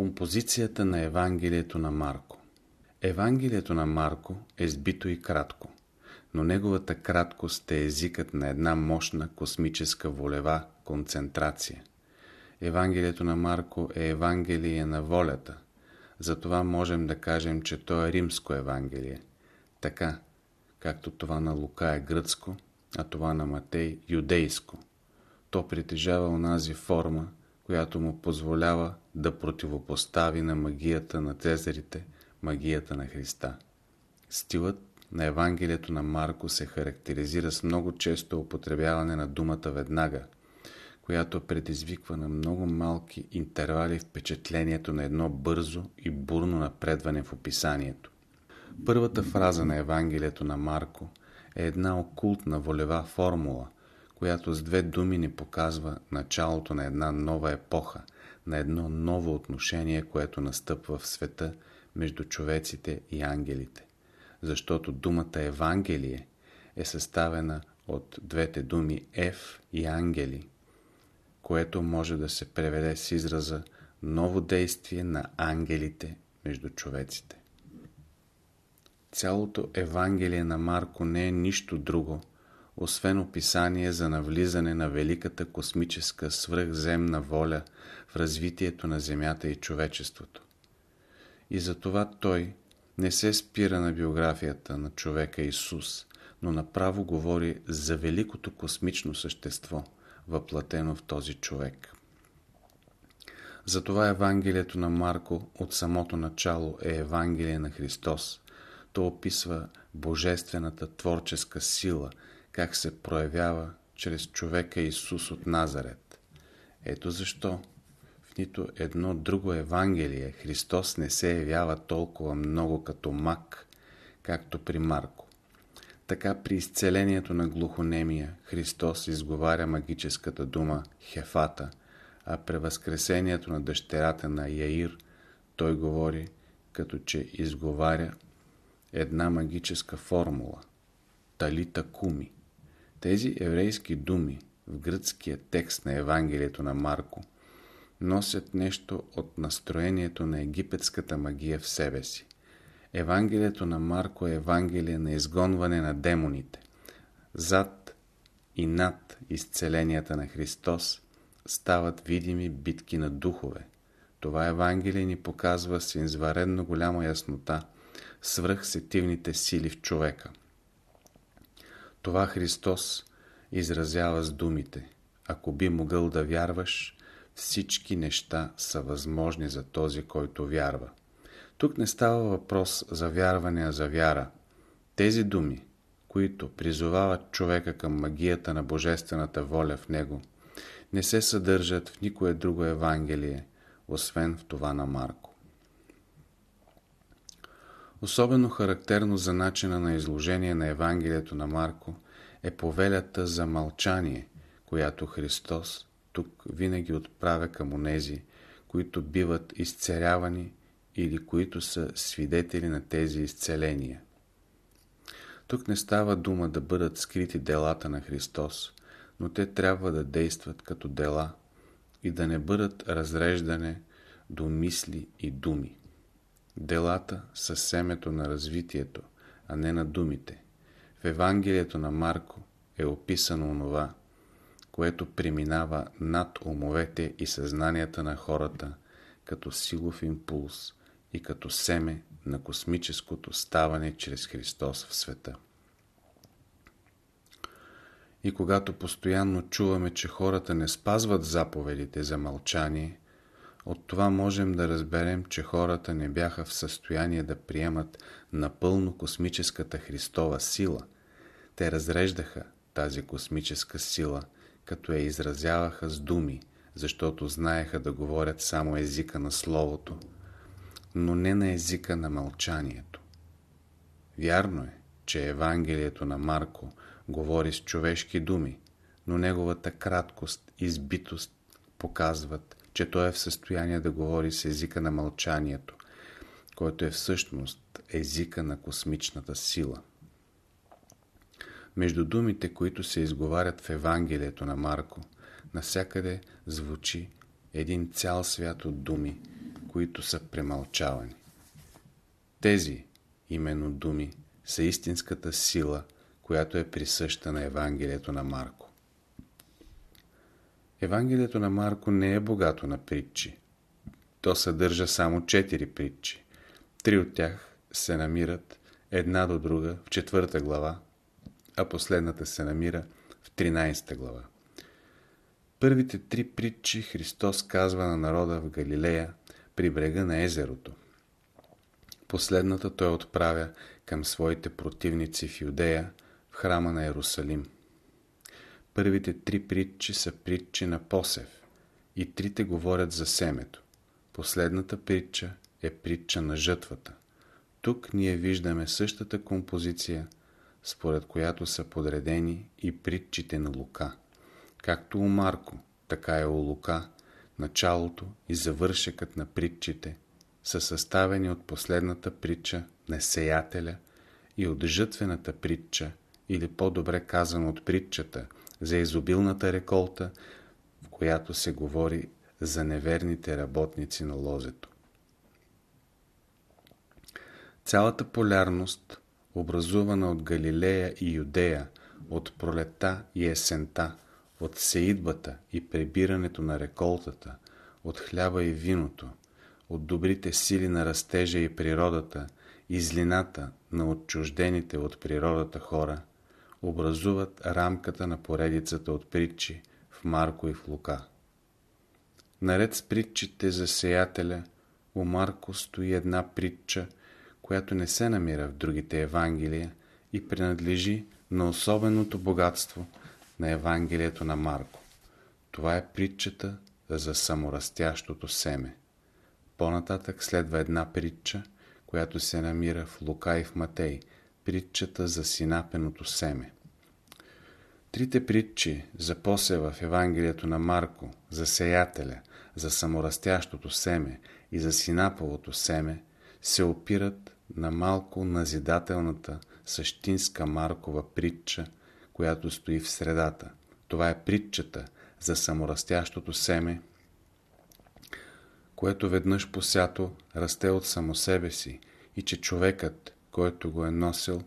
Композицията на Евангелието на Марко Евангелието на Марко е сбито и кратко, но неговата краткост е езикът на една мощна космическа волева концентрация. Евангелието на Марко е Евангелие на волята, затова можем да кажем, че то е римско Евангелие, така, както това на Лука е гръцко, а това на Матей юдейско. То притежава онази форма, която му позволява да противопостави на магията на Цезарите магията на Христа. Стилът на Евангелието на Марко се характеризира с много често употребяване на думата веднага, която предизвиква на много малки интервали впечатлението на едно бързо и бурно напредване в описанието. Първата фраза на Евангелието на Марко е една окултна волева формула – която с две думи ни показва началото на една нова епоха, на едно ново отношение, което настъпва в света между човеците и ангелите. Защото думата Евангелие е съставена от двете думи Ев и ангели, което може да се преведе с израза ново действие на ангелите между човеците. Цялото Евангелие на Марко не е нищо друго, освен описание за навлизане на великата космическа свръхземна воля в развитието на Земята и човечеството. И затова той не се спира на биографията на човека Исус, но направо говори за великото космично същество, въплатено в този човек. Затова Евангелието на Марко от самото начало е Евангелие на Христос. То описва божествената творческа сила – как се проявява чрез човека Исус от Назарет. Ето защо в нито едно друго Евангелие Христос не се явява толкова много като мак, както при Марко. Така при изцелението на глухонемия Христос изговаря магическата дума Хефата, а при възкресението на дъщерята на Яир той говори като че изговаря една магическа формула – Талита Куми. Тези еврейски думи в гръцкия текст на Евангелието на Марко носят нещо от настроението на египетската магия в себе си. Евангелието на Марко е Евангелие на изгонване на демоните. Зад и над изцеленията на Христос стават видими битки на духове. Това Евангелие ни показва с изваредно голяма яснота свръхсетивните сили в човека. Това Христос изразява с думите. Ако би могъл да вярваш, всички неща са възможни за този, който вярва. Тук не става въпрос за вярване, а за вяра. Тези думи, които призовават човека към магията на божествената воля в него, не се съдържат в никое друго Евангелие, освен в това на Марко. Особено характерно за начина на изложение на Евангелието на Марко е повелята за мълчание, която Христос тук винаги отправя към онези, които биват изцерявани или които са свидетели на тези изцеления. Тук не става дума да бъдат скрити делата на Христос, но те трябва да действат като дела и да не бъдат разреждане до мисли и думи. Делата са семето на развитието, а не на думите. В Евангелието на Марко е описано онова, което преминава над умовете и съзнанията на хората като силов импулс и като семе на космическото ставане чрез Христос в света. И когато постоянно чуваме, че хората не спазват заповедите за мълчание, от това можем да разберем, че хората не бяха в състояние да приемат напълно космическата Христова сила. Те разреждаха тази космическа сила, като я изразяваха с думи, защото знаеха да говорят само езика на Словото, но не на езика на мълчанието. Вярно е, че Евангелието на Марко говори с човешки думи, но неговата краткост и избитост показват, че той е в състояние да говори с езика на мълчанието, който е всъщност езика на космичната сила. Между думите, които се изговарят в Евангелието на Марко, насякъде звучи един цял свят от думи, които са премълчавани. Тези именно думи са истинската сила, която е присъща на Евангелието на Марко. Евангелието на Марко не е богато на притчи. То съдържа само четири притчи. Три от тях се намират една до друга в четвърта глава, а последната се намира в 13 глава. Първите три притчи Христос казва на народа в Галилея при брега на езерото. Последната той отправя към своите противници в Юдея, в храма на Иерусалим. Първите три притчи са притчи на посев и трите говорят за семето. Последната притча е притча на жътвата. Тук ние виждаме същата композиция, според която са подредени и притчите на Лука. Както у Марко, така и у Лука, началото и завършекът на притчите са съставени от последната притча на сеятеля и от жътвената притча, или по-добре казано от притчата за изобилната реколта, в която се говори за неверните работници на лозето. Цялата полярност, образувана от Галилея и Юдея, от пролета и есента, от сеидбата и прибирането на реколтата, от хляба и виното, от добрите сили на растежа и природата, и злината на отчуждените от природата хора, образуват рамката на поредицата от притчи в Марко и в Лука. Наред с притчите за сеятеля, у Марко стои една притча, която не се намира в другите Евангелия и принадлежи на особеното богатство на Евангелието на Марко. Това е притчата за саморастящото семе. По-нататък следва една притча, която се намира в Лука и в Матей, притчата за синапеното семе. Трите притчи за посева в Евангелието на Марко, за сеятеля, за саморастящото семе и за синаповото семе се опират на малко назидателната същинска Маркова притча, която стои в средата. Това е притчата за саморастящото семе, което веднъж посято расте от само себе си и че човекът, който го е носил,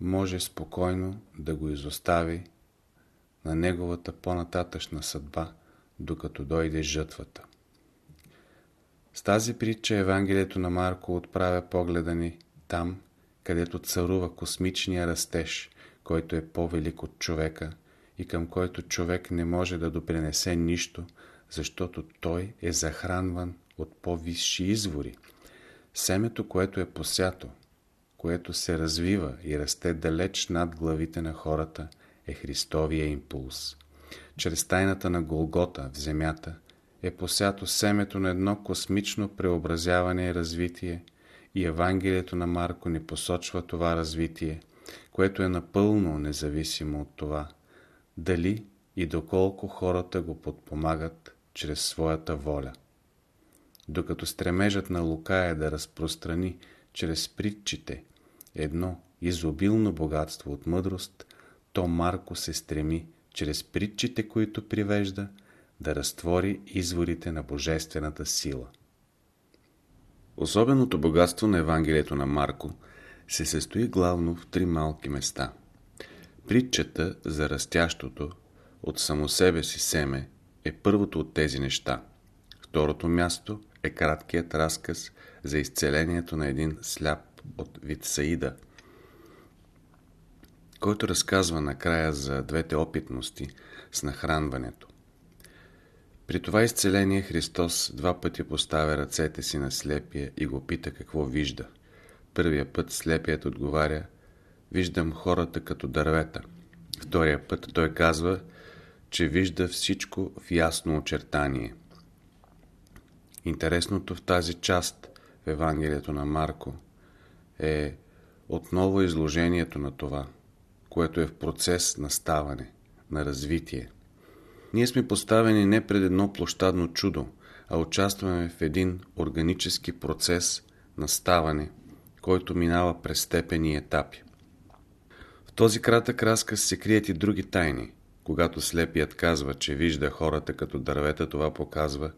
може спокойно да го изостави на неговата по-нататъчна съдба, докато дойде жътвата. С тази притча Евангелието на Марко отправя погледа ни там, където царува космичния растеж, който е по-велик от човека и към който човек не може да допринесе нищо, защото той е захранван от по-висши извори. Семето, което е посято, което се развива и расте далеч над главите на хората, е Христовия импулс. Чрез тайната на Голгота в земята е посято семето на едно космично преобразяване и развитие и Евангелието на Марко ни посочва това развитие, което е напълно независимо от това, дали и доколко хората го подпомагат чрез своята воля. Докато стремежът на Лука е да разпространи чрез притчите едно изобилно богатство от мъдрост, то Марко се стреми чрез притчите, които привежда, да разтвори изворите на божествената сила. Особеното богатство на Евангелието на Марко се състои главно в три малки места. Притчата за растящото от само себе си семе е първото от тези неща. Второто място е краткият разказ за изцелението на един сляп от Витсаида, който разказва накрая за двете опитности с нахранването. При това изцеление Христос два пъти поставя ръцете си на слепия и го пита какво вижда. Първия път слепият отговаря Виждам хората като дървета. Втория път той казва, че вижда всичко в ясно очертание. Интересното в тази част в Евангелието на Марко е отново изложението на това, което е в процес на ставане, на развитие. Ние сме поставени не пред едно площадно чудо, а участваме в един органически процес на ставане, който минава през степени и етапи. В този кратък разказ се крият и други тайни. Когато слепият казва, че вижда хората като дървета, това показва,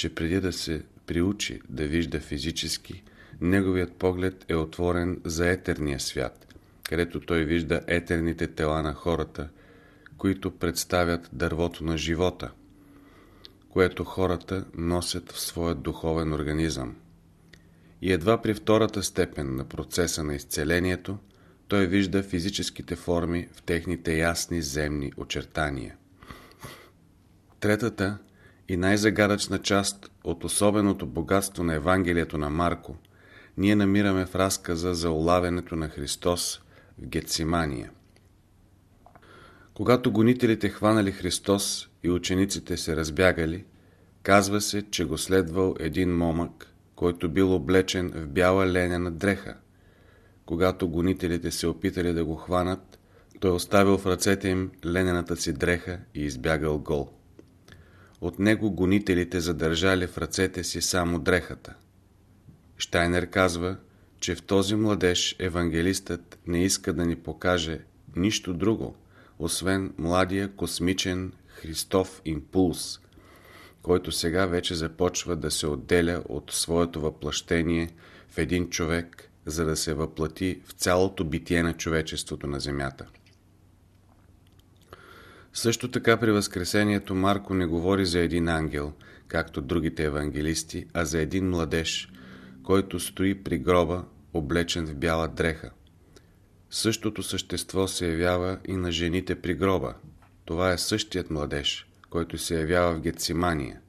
че преди да се приучи да вижда физически, неговият поглед е отворен за етерния свят, където той вижда етерните тела на хората, които представят дървото на живота, което хората носят в своя духовен организъм. И едва при втората степен на процеса на изцелението, той вижда физическите форми в техните ясни земни очертания. Третата и най-загадъчна част от особеното богатство на Евангелието на Марко ние намираме в разказа за улавянето на Христос в Гетсимания. Когато гонителите хванали Христос и учениците се разбягали, казва се, че го следвал един момък, който бил облечен в бяла ленена дреха. Когато гонителите се опитали да го хванат, той оставил в ръцете им ленената си дреха и избягал гол. От него гонителите задържали в ръцете си само дрехата. Штайнер казва, че в този младеж евангелистът не иска да ни покаже нищо друго, освен младия космичен Христов импулс, който сега вече започва да се отделя от своето въплъщение в един човек, за да се въплати в цялото битие на човечеството на земята. Също така при Възкресението Марко не говори за един ангел, както другите евангелисти, а за един младеж, който стои при гроба, облечен в бяла дреха. Същото същество се явява и на жените при гроба. Това е същият младеж, който се явява в Гецимания.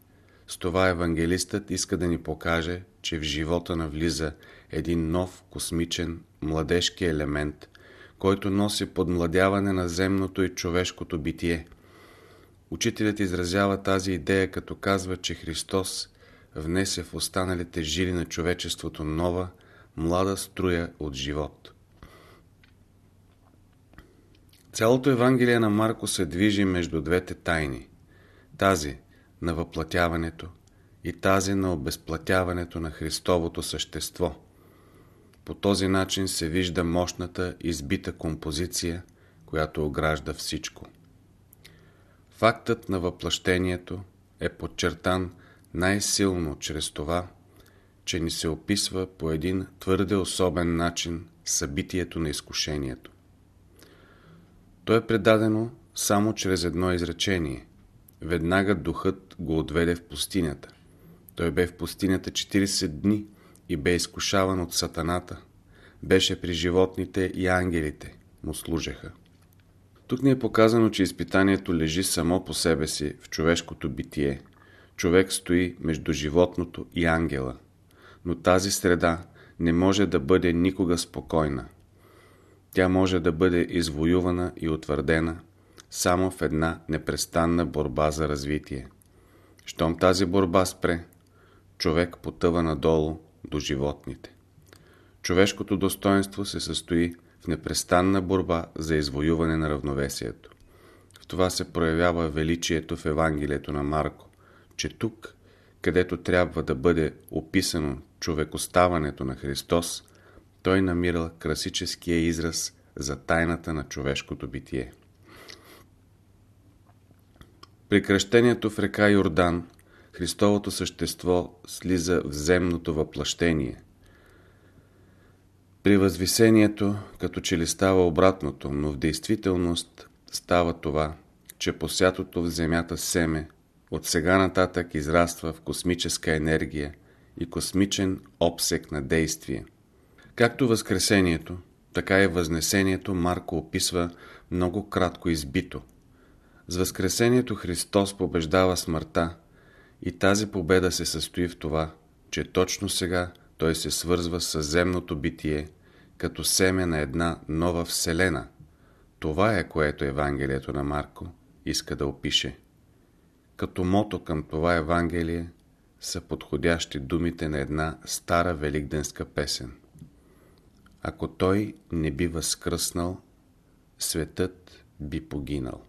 С това евангелистът иска да ни покаже, че в живота навлиза един нов космичен младежки елемент, който носи подмладяване на земното и човешкото битие. Учителят изразява тази идея, като казва, че Христос внесе в останалите жили на човечеството нова, млада струя от живот. Цялото Евангелие на Марко се движи между двете тайни. Тази на въплатяването и тази на обезплатяването на Христовото същество – по този начин се вижда мощната избита композиция, която огражда всичко. Фактът на въплъщението е подчертан най-силно чрез това, че ни се описва по един твърде особен начин събитието на изкушението. То е предадено само чрез едно изречение. Веднага духът го отведе в пустинята. Той бе в пустинята 40 дни – и бе изкушаван от сатаната. Беше при животните и ангелите му служеха. Тук ни е показано, че изпитанието лежи само по себе си в човешкото битие. Човек стои между животното и ангела. Но тази среда не може да бъде никога спокойна. Тя може да бъде извоювана и утвърдена само в една непрестанна борба за развитие. Щом тази борба спре, човек потъва надолу до животните. Човешкото достоинство се състои в непрестанна борба за извоюване на равновесието. В това се проявява величието в Евангелието на Марко, че тук, където трябва да бъде описано човекоставането на Христос, той намирал класическия израз за тайната на човешкото битие. При кръщението в река Йордан Христовото същество слиза в земното въплъщение. При възвисението, като че ли става обратното, но в действителност става това, че посятото в земята семе от сега нататък израства в космическа енергия и космичен обсек на действие. Както Възкресението, така и Възнесението Марко описва много кратко избито. С Възкресението Христос побеждава смъртта, и тази победа се състои в това, че точно сега той се свързва с земното битие, като семе на една нова вселена. Това е което Евангелието на Марко иска да опише. Като мото към това Евангелие са подходящи думите на една стара великденска песен. Ако той не би възкръснал, светът би погинал.